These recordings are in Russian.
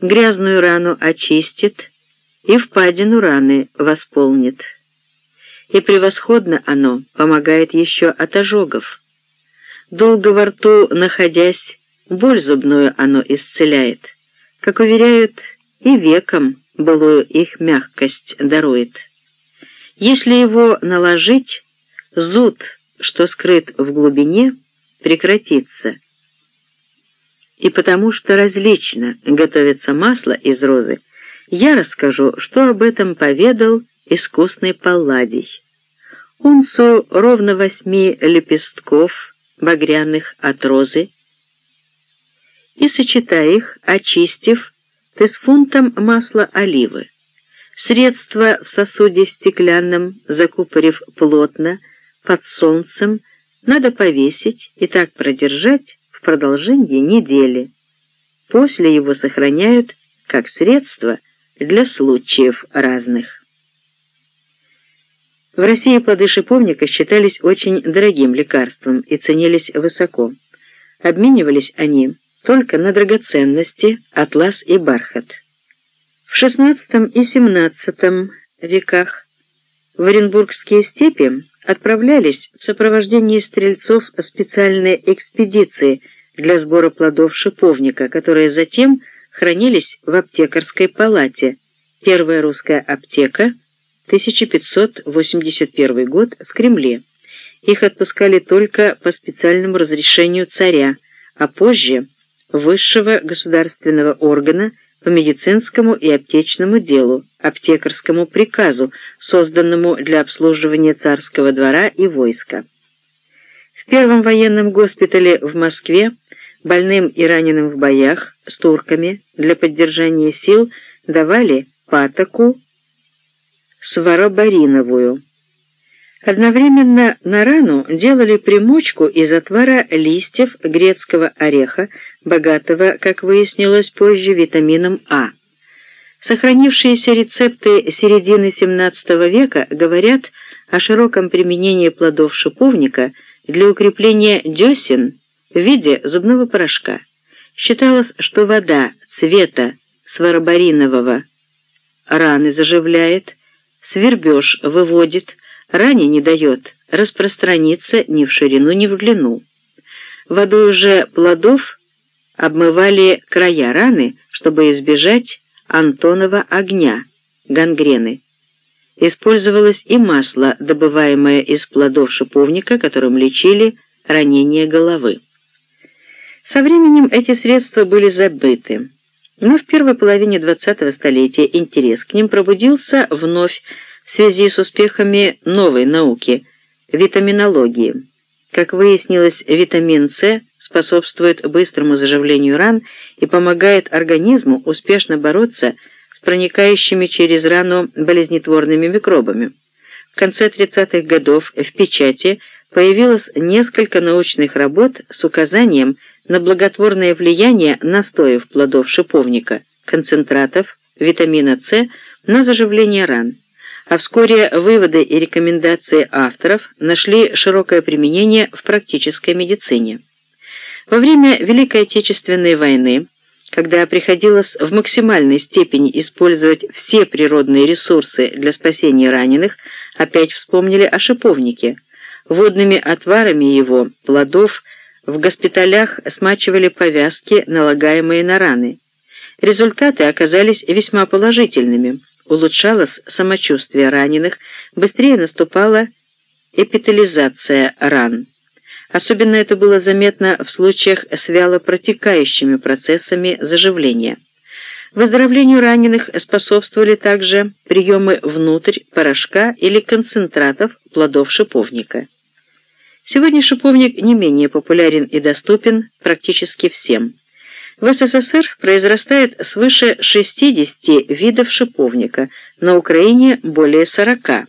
грязную рану очистит и впадину раны восполнит. И превосходно оно помогает еще от ожогов. Долго во рту находясь, боль зубную оно исцеляет. Как уверяют, и веком былую их мягкость дарует. Если его наложить, зуд, что скрыт в глубине, прекратится. И потому что различно готовится масло из розы, я расскажу, что об этом поведал искусный Палладий. Унцу ровно восьми лепестков багряных от розы и, сочетая их, очистив, ты с фунтом масла оливы. Средство в сосуде стеклянном, закупорив плотно, под солнцем, надо повесить и так продержать продолжении недели. После его сохраняют как средство для случаев разных. В России плоды шиповника считались очень дорогим лекарством и ценились высоко. Обменивались они только на драгоценности, атлас и бархат. В XVI и XVII веках в Оренбургские степи отправлялись в сопровождении стрельцов специальные экспедиции для сбора плодов шиповника, которые затем хранились в аптекарской палате. Первая русская аптека, 1581 год, в Кремле. Их отпускали только по специальному разрешению царя, а позже высшего государственного органа по медицинскому и аптечному делу, аптекарскому приказу, созданному для обслуживания царского двора и войска. В первом военном госпитале в Москве больным и раненым в боях с турками для поддержания сил давали патоку сваробариновую. Одновременно на рану делали примочку из отвара листьев грецкого ореха, богатого, как выяснилось позже, витамином А. Сохранившиеся рецепты середины XVII века говорят о широком применении плодов шиповника для укрепления десен в виде зубного порошка. Считалось, что вода цвета сваробаринового раны заживляет, свербеж выводит, ране не дает распространиться ни в ширину, ни в длину. Водой же плодов обмывали края раны, чтобы избежать Антонова огня, гангрены. Использовалось и масло, добываемое из плодов шиповника, которым лечили ранение головы. Со временем эти средства были забыты, но в первой половине XX столетия интерес к ним пробудился вновь в связи с успехами новой науки – витаминологии. Как выяснилось, витамин С способствует быстрому заживлению ран и помогает организму успешно бороться с проникающими через рану болезнетворными микробами. В конце 30-х годов в печати появилось несколько научных работ с указанием на благотворное влияние настоев плодов шиповника, концентратов, витамина С на заживление ран а вскоре выводы и рекомендации авторов нашли широкое применение в практической медицине. Во время Великой Отечественной войны, когда приходилось в максимальной степени использовать все природные ресурсы для спасения раненых, опять вспомнили о шиповнике. Водными отварами его, плодов, в госпиталях смачивали повязки, налагаемые на раны. Результаты оказались весьма положительными – улучшалось самочувствие раненых, быстрее наступала эпитализация ран. Особенно это было заметно в случаях с вяло протекающими процессами заживления. Выздоровлению раненых способствовали также приемы внутрь порошка или концентратов плодов шиповника. Сегодня шиповник не менее популярен и доступен практически всем. В СССР произрастает свыше 60 видов шиповника, на Украине более 40.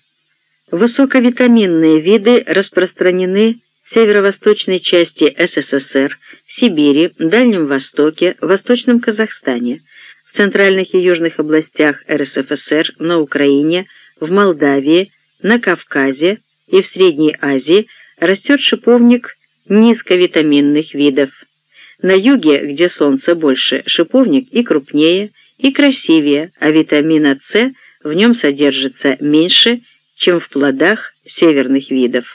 Высоковитаминные виды распространены в северо-восточной части СССР, Сибири, Дальнем Востоке, Восточном Казахстане, в центральных и южных областях РСФСР, на Украине, в Молдавии, на Кавказе и в Средней Азии растет шиповник низковитаминных видов. На юге, где солнца больше, шиповник и крупнее, и красивее, а витамина С в нем содержится меньше, чем в плодах северных видов.